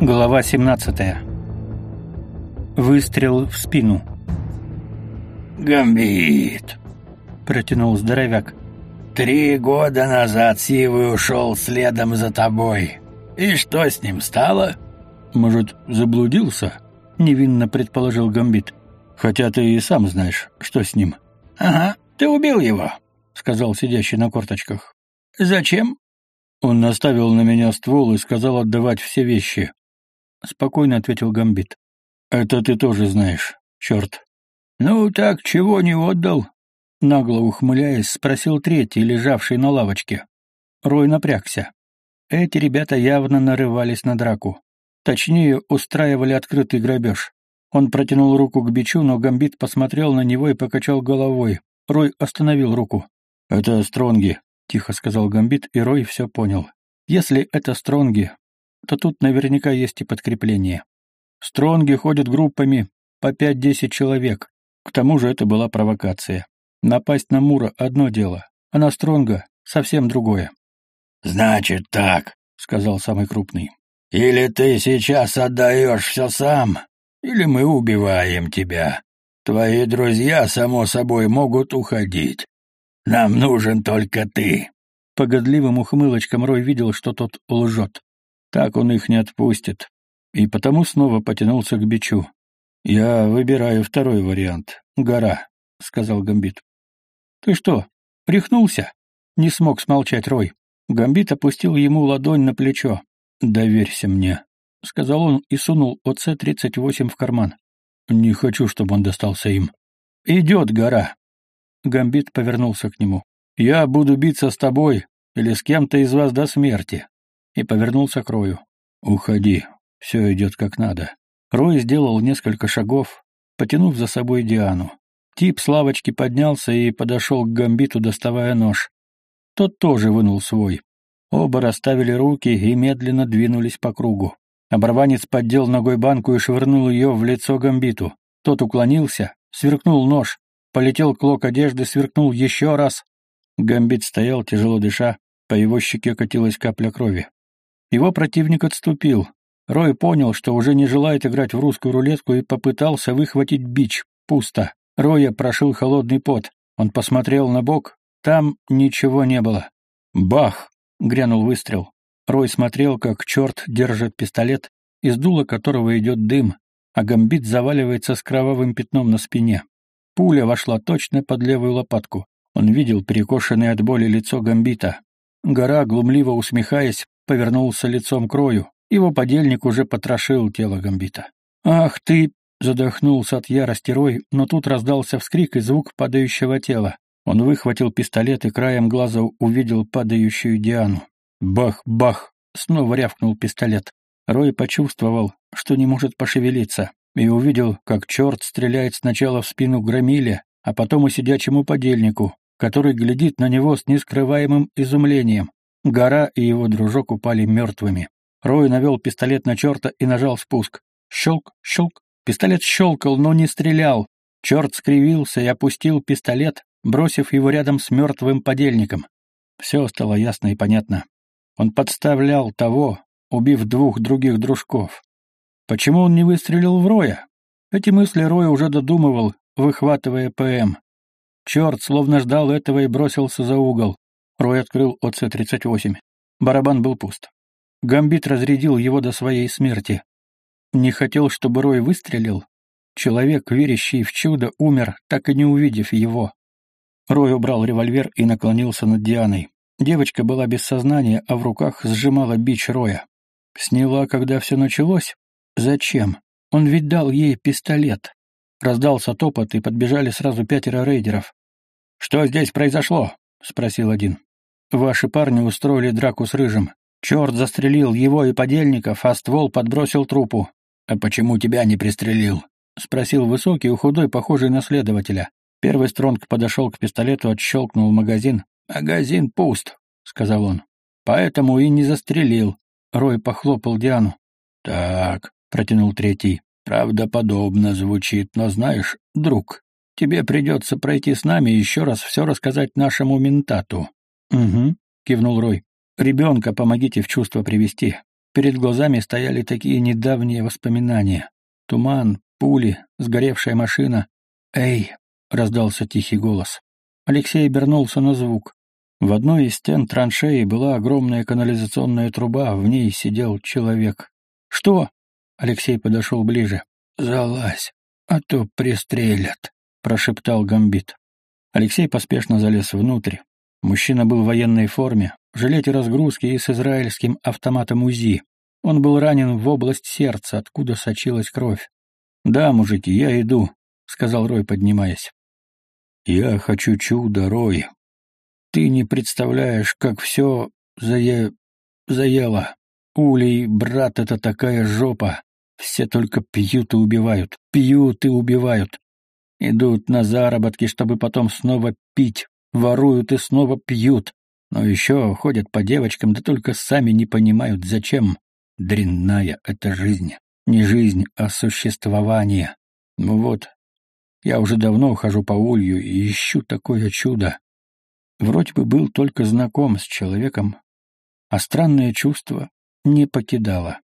Глава 17. Выстрел в спину. «Гамбит!» — протянул здоровяк. «Три года назад Сивый ушел следом за тобой. И что с ним стало?» «Может, заблудился?» — невинно предположил Гамбит. «Хотя ты и сам знаешь, что с ним». «Ага, ты убил его», — сказал сидящий на корточках. «Зачем?» Он наставил на меня ствол и сказал отдавать все вещи. Спокойно ответил Гамбит. Это ты тоже знаешь, черт. Ну так чего не отдал? Нагло ухмыляясь, спросил третий, лежавший на лавочке. Рой напрягся. Эти ребята явно нарывались на драку. Точнее, устраивали открытый грабеж. Он протянул руку к бичу, но Гамбит посмотрел на него и покачал головой. Рой остановил руку. «Это Стронги», — тихо сказал Гамбит, и Рой все понял. «Если это Стронги, то тут наверняка есть и подкрепление. Стронги ходят группами по пять-десять человек. К тому же это была провокация. Напасть на Мура — одно дело, а на Стронга — совсем другое. «Значит так», — сказал самый крупный. «Или ты сейчас отдаешь все сам, или мы убиваем тебя. Твои друзья, само собой, могут уходить. Нам нужен только ты». По годливым ухмылочкам Рой видел, что тот лжет. Так он их не отпустит. И потому снова потянулся к бичу. «Я выбираю второй вариант. Гора», — сказал Гамбит. «Ты что, рехнулся?» — не смог смолчать Рой. Гамбит опустил ему ладонь на плечо. «Доверься мне», — сказал он и сунул ОЦ-38 в карман. «Не хочу, чтобы он достался им». «Идет гора». Гамбит повернулся к нему. «Я буду биться с тобой или с кем-то из вас до смерти и повернулся к Рою. «Уходи, все идет как надо». Рой сделал несколько шагов, потянув за собой Диану. Тип с лавочки поднялся и подошел к Гамбиту, доставая нож. Тот тоже вынул свой. Оба расставили руки и медленно двинулись по кругу. Оборванец поддел ногой банку и швырнул ее в лицо Гамбиту. Тот уклонился, сверкнул нож, полетел клок одежды, сверкнул еще раз. Гамбит стоял, тяжело дыша, по его щеке катилась капля крови. Его противник отступил. Рой понял, что уже не желает играть в русскую рулетку и попытался выхватить бич. Пусто. Роя прошил холодный пот. Он посмотрел на бок. Там ничего не было. Бах! грянул выстрел. Рой смотрел, как черт держит пистолет, из дула которого идет дым, а гамбит заваливается с кровавым пятном на спине. Пуля вошла точно под левую лопатку. Он видел перекошенное от боли лицо гамбита. Гора, глумливо усмехаясь, повернулся лицом к Рою. Его подельник уже потрошил тело Гамбита. «Ах ты!» — задохнулся от ярости Рой, но тут раздался вскрик и звук падающего тела. Он выхватил пистолет и краем глаза увидел падающую Диану. Бах-бах! Снова рявкнул пистолет. Рой почувствовал, что не может пошевелиться, и увидел, как черт стреляет сначала в спину громиле, а потом и сидячему подельнику, который глядит на него с нескрываемым изумлением. Гора и его дружок упали мертвыми. Рой навел пистолет на черта и нажал спуск. Щелк, щелк. Пистолет щелкал, но не стрелял. Черт скривился и опустил пистолет, бросив его рядом с мертвым подельником. Все стало ясно и понятно. Он подставлял того, убив двух других дружков. Почему он не выстрелил в Роя? Эти мысли Роя уже додумывал, выхватывая ПМ. Черт словно ждал этого и бросился за угол. Рой открыл ОЦ-38. Барабан был пуст. Гамбит разрядил его до своей смерти. Не хотел, чтобы Рой выстрелил. Человек, верящий в чудо, умер, так и не увидев его. Рой убрал револьвер и наклонился над Дианой. Девочка была без сознания, а в руках сжимала бич Роя. Сняла, когда все началось? Зачем? Он ведь дал ей пистолет. Раздался топот, и подбежали сразу пятеро рейдеров. «Что здесь произошло?» — спросил один. Ваши парни устроили драку с Рыжим. Черт застрелил его и подельников, а ствол подбросил трупу. А почему тебя не пристрелил? Спросил высокий худой, похожий на следователя. Первый Стронг подошел к пистолету, отщелкнул магазин. «Магазин пуст», — сказал он. «Поэтому и не застрелил». Рой похлопал Диану. «Так», — протянул третий. «Правдоподобно звучит, но знаешь, друг, тебе придется пройти с нами и еще раз все рассказать нашему ментату. «Угу», — кивнул Рой. «Ребенка помогите в чувство привести. Перед глазами стояли такие недавние воспоминания. Туман, пули, сгоревшая машина. «Эй!» — раздался тихий голос. Алексей обернулся на звук. В одной из стен траншеи была огромная канализационная труба, в ней сидел человек. «Что?» — Алексей подошел ближе. «Залазь, а то пристрелят», — прошептал Гамбит. Алексей поспешно залез внутрь. Мужчина был в военной форме, в жилете разгрузки и с израильским автоматом УЗИ. Он был ранен в область сердца, откуда сочилась кровь. «Да, мужики, я иду», — сказал Рой, поднимаясь. «Я хочу чудо, Рой. Ты не представляешь, как все зае... заело. Улей, брат, это такая жопа. Все только пьют и убивают, пьют и убивают. Идут на заработки, чтобы потом снова пить, воруют и снова пьют. Но еще ходят по девочкам, да только сами не понимают, зачем. Дрянная эта жизнь. Не жизнь, а существование. Ну вот, я уже давно хожу по улью и ищу такое чудо. Вроде бы был только знаком с человеком, а странное чувство не покидало.